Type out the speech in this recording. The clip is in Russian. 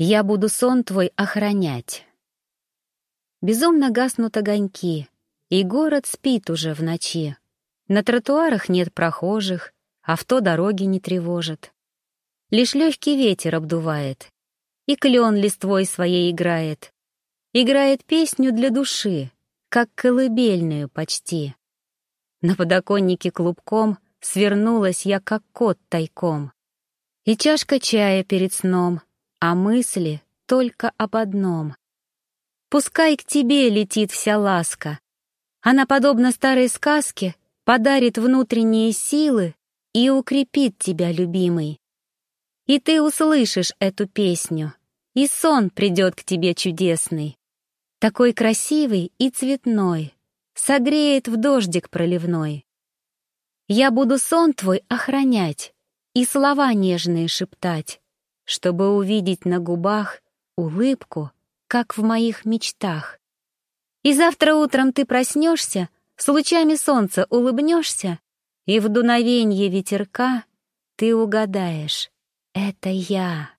Я буду сон твой охранять. Безумно гаснут огоньки, и город спит уже в ночи. На тротуарах нет прохожих, авто дороги не тревожит. Лишь легкий ветер обдувает, и клен листвой своей играет. Играет песню для души, как колыбельную почти. На подоконнике клубком свернулась я, как кот тайком. И чашка чая перед сном, а мысли только об одном. Пускай к тебе летит вся ласка. Она, подобно старой сказке, подарит внутренние силы и укрепит тебя, любимый. И ты услышишь эту песню, и сон придет к тебе чудесный. Такой красивый и цветной, согреет в дождик проливной. Я буду сон твой охранять и слова нежные шептать, чтобы увидеть на губах улыбку, как в моих мечтах. И завтра утром ты проснешься, с лучами солнца улыбнешься, и в дуновенье ветерка ты угадаешь, это я.